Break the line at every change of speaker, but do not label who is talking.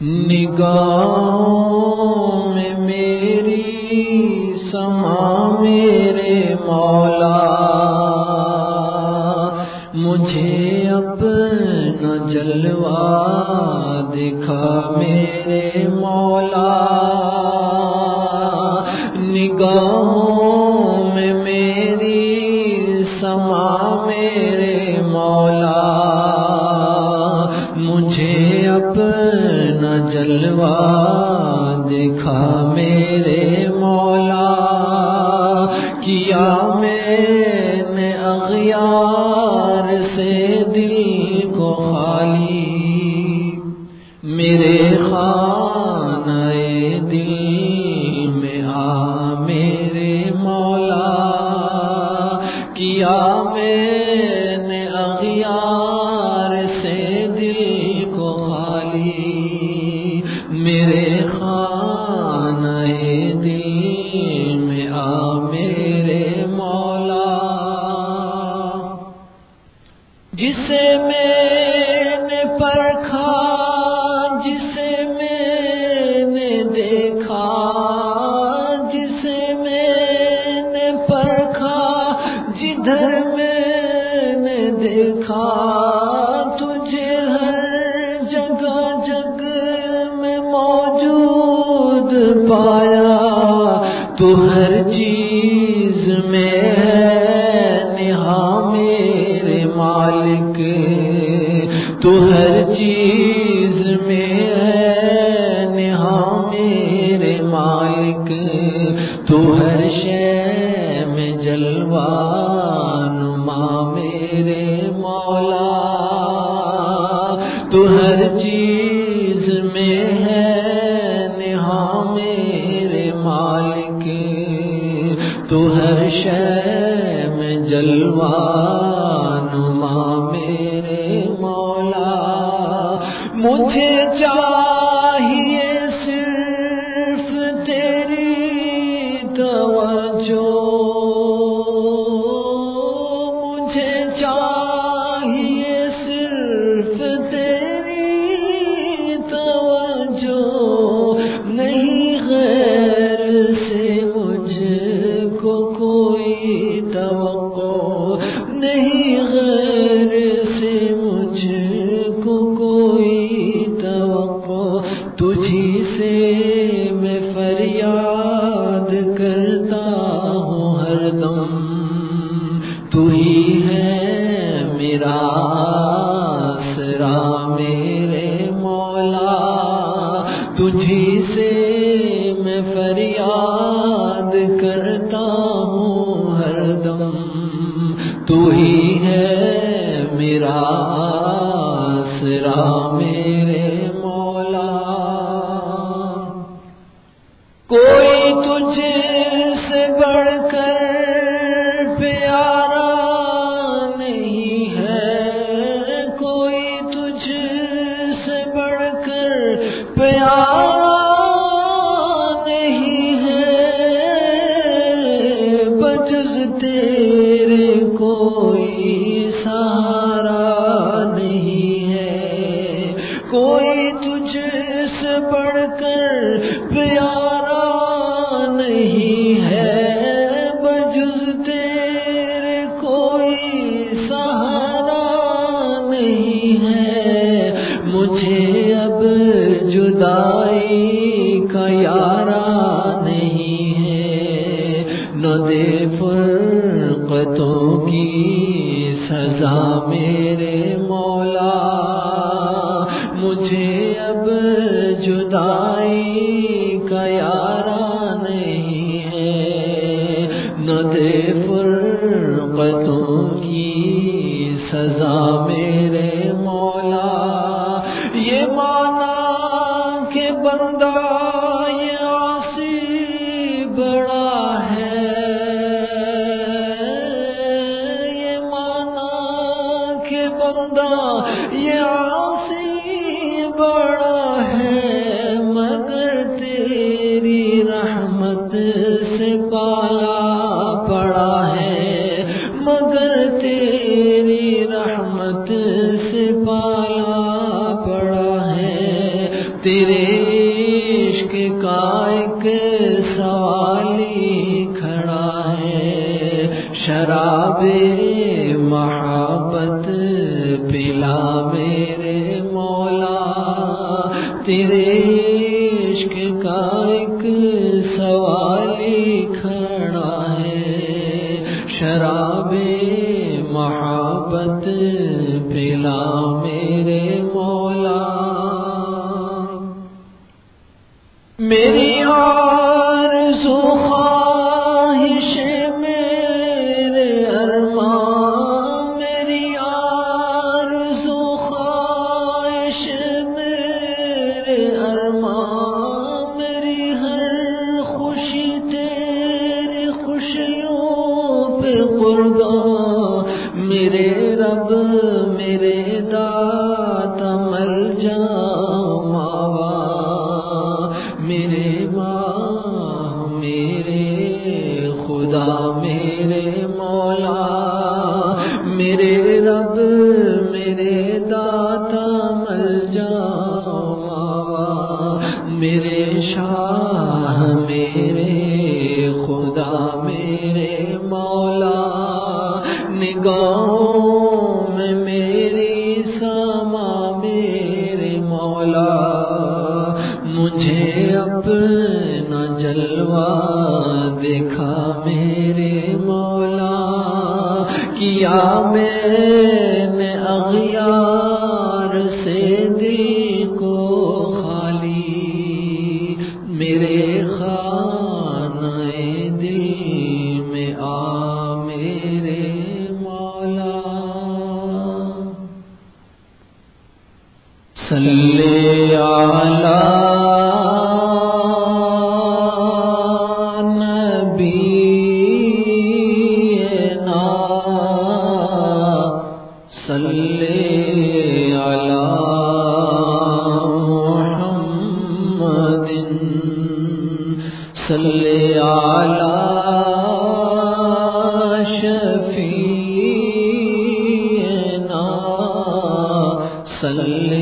نگاہوں میں میری سما میرے مولا مجھے اپنا جلوہ دکھا میرے مولا نگاہوں میں میری سما میرے مولا جلوہ دکھا میرے مولا کیا میں نے اغیار سے دل کو خالی؟ میرے جسے میں نے پرکھا، جسے میں نے دیکھا، جسے میں نے پرکھا، جدھر میں نے دیکھا، تجھے ہر جگہ جگ میں موجود پایا۔ تو ہر چیز میں ہے نہا میرے مالک تو ہر شے میں جلوہ کوئی توقع، نہیں غیر سے مجھ کو کوئی توقع، تجھی سے میں فریاد کرتا ہوں ہر دم۔ تو ہی ہے میرا آسرا، میرے مولا۔ تجھی سے میں فریاد کرتا ہوں تو ہی نہیں ہے بجز تیرے کوئی سہارا نہیں ہے۔ مجھے اب جدائی کا یارا نہیں ہے۔ نہ دے فرقتوں کی سزا میرے ya عشق کا ایک سوالی کھڑا ہے۔ شراب محبت پلا میرے مولا۔ تیرے عشق کا ایک سوالی کھڑا ہے۔ شراب میری میرے شاہ، میرے خدا، میرے مولا، نگاہوں میں میری سما، میرے مولا، مجھے اپنا جلوہ دیکھا میرے مولا، کیا میں نے اغیار صلی علی نبینا صلی علی محمد صلی علی شفیعنا صلی